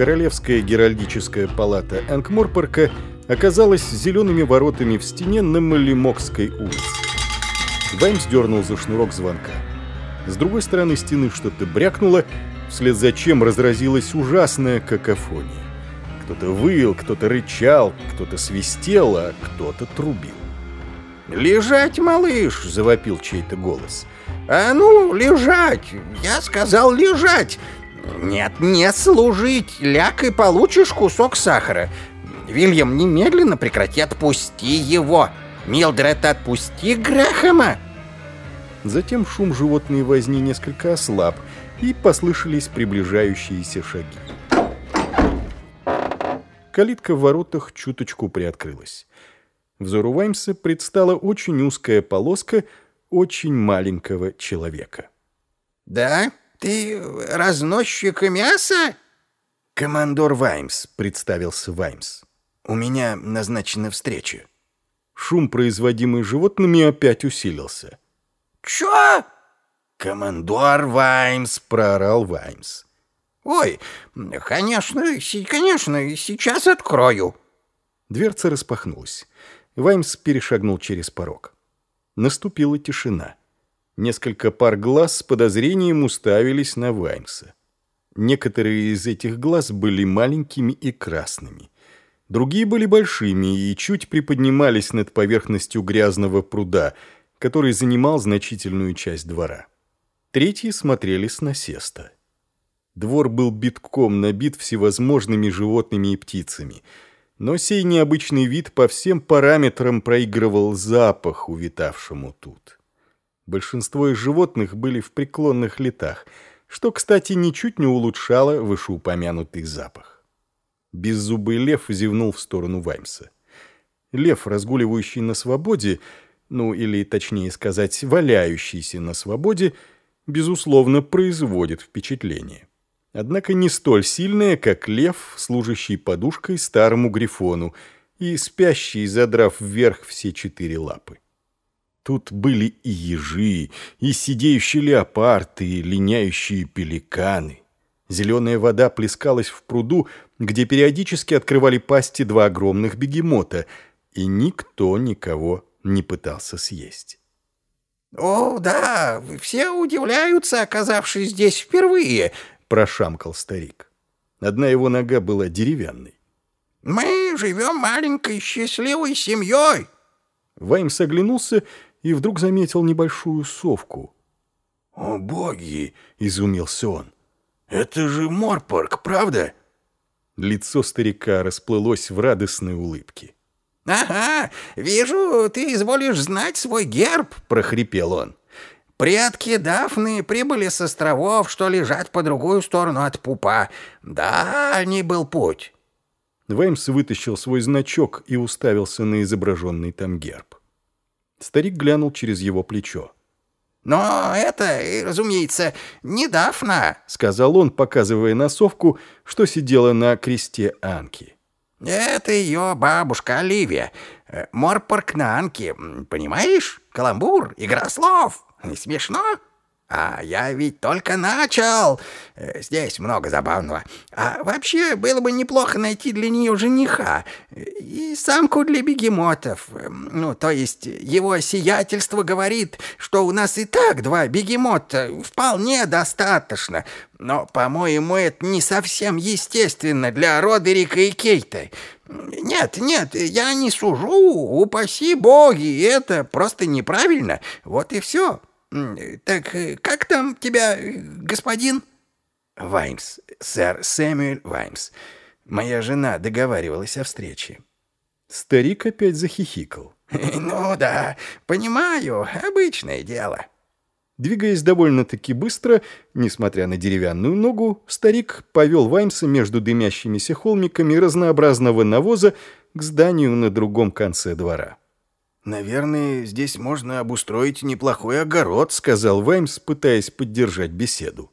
Королевская геральдическая палата Энкморпорка оказалась зелеными воротами в стене на Малимокской улице. Ваймс дернул за шнурок звонка. С другой стороны стены что-то брякнуло, вслед за чем разразилась ужасная какофония. Кто-то выл, кто-то рычал, кто-то свистел, а кто-то трубил. «Лежать, малыш!» — завопил чей-то голос. «А ну, лежать! Я сказал лежать! Нет, не служить! Ляг и получишь кусок сахара! Вильям, немедленно прекрати, отпусти его! Милдред, отпусти Грэхэма!» Затем шум животной возни несколько ослаб, и послышались приближающиеся шаги. Калитка в воротах чуточку приоткрылась. Взору Ваймса предстала очень узкая полоска очень маленького человека. «Да? Ты разносчик мяса?» «Командор Ваймс», — представился Ваймс. «У меня назначена встреча». Шум, производимый животными, опять усилился. «Чё?» «Командор Ваймс!» — проорал Ваймс. «Ой, конечно, конечно, сейчас открою». Дверца распахнулась. Ваймс перешагнул через порог. Наступила тишина. Несколько пар глаз с подозрением уставились на Ваймса. Некоторые из этих глаз были маленькими и красными. Другие были большими и чуть приподнимались над поверхностью грязного пруда, который занимал значительную часть двора. Третьи смотрели с насеста. Двор был битком набит всевозможными животными и птицами — но сей необычный вид по всем параметрам проигрывал запах, увитавшему тут. Большинство из животных были в преклонных летах, что, кстати, ничуть не улучшало вышеупомянутый запах. Беззубый лев зевнул в сторону Ваймса. Лев, разгуливающий на свободе, ну или, точнее сказать, валяющийся на свободе, безусловно, производит впечатление однако не столь сильная, как лев, служащий подушкой старому грифону и спящий, задрав вверх все четыре лапы. Тут были и ежи, и сидеющие леопарды, и линяющие пеликаны. Зеленая вода плескалась в пруду, где периодически открывали пасти два огромных бегемота, и никто никого не пытался съесть. «О, да, все удивляются, оказавшись здесь впервые», прошамкал старик. Одна его нога была деревянной. «Мы живем маленькой счастливой семьей!» Ваймс оглянулся и вдруг заметил небольшую совку. «О, боги!» — изумился он. «Это же Морпорг, правда?» Лицо старика расплылось в радостной улыбке. «Ага, вижу, ты изволишь знать свой герб!» — прохрипел он. Предки Дафны прибыли с островов, что лежат по другую сторону от пупа. Дальний был путь». Ваймс вытащил свой значок и уставился на изображенный там герб. Старик глянул через его плечо. «Но это, разумеется, не Дафна», — сказал он, показывая носовку, что сидела на кресте Анки. «Это ее бабушка Оливия. Морпорг на Анке, понимаешь? Каламбур, игра слов». Не смешно? А я ведь только начал. Э, здесь много забавного. А вообще было бы неплохо найти для нее жениха и самку для бегемотов. Ну, то есть его сиятельство говорит, что у нас и так два бегемота вполне достаточно. Но, по-моему, это не совсем естественно для Родерика и Кейта. Нет, нет, я не сужу, упаси боги, это просто неправильно. Вот и все. «Так э, как там тебя, э, господин?» «Ваймс, сэр Сэмюэль Ваймс. Моя жена договаривалась о встрече». Старик опять захихикал. «Ну да, понимаю, обычное дело». Двигаясь довольно-таки быстро, несмотря на деревянную ногу, старик повел Ваймса между дымящимися холмиками разнообразного навоза к зданию на другом конце двора. «Наверное, здесь можно обустроить неплохой огород», — сказал Ваймс, пытаясь поддержать беседу.